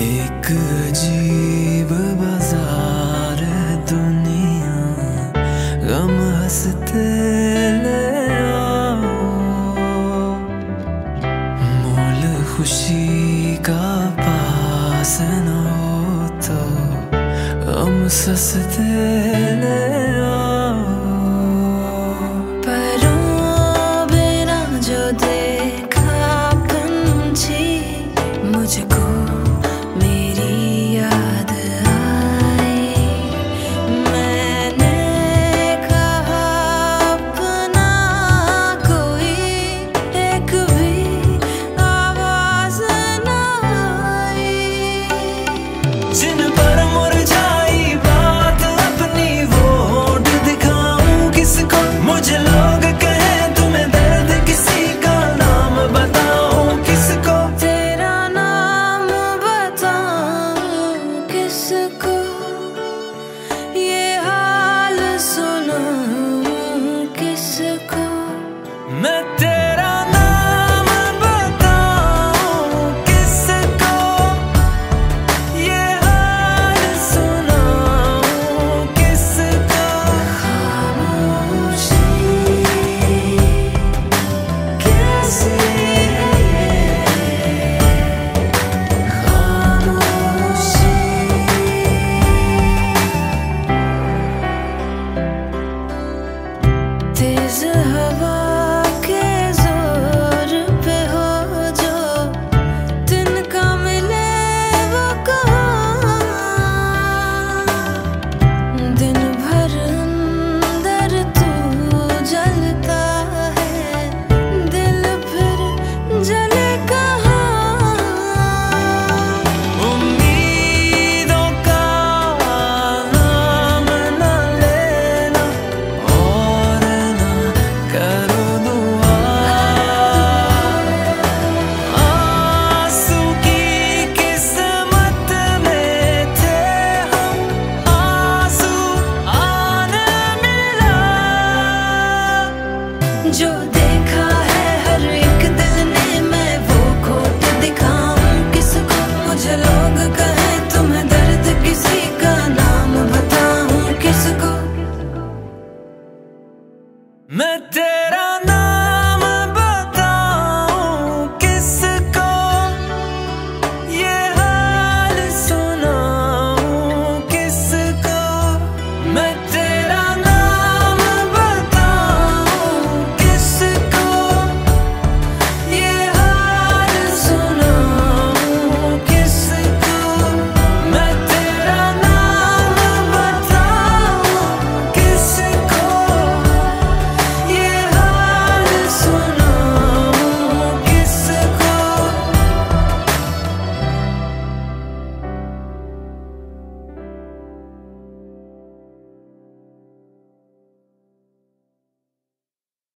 एक अजीब बाज़ार दुनिया। गम हँसते ले खुशी का पास न हो तो गम ससते ले जो देखा मुझको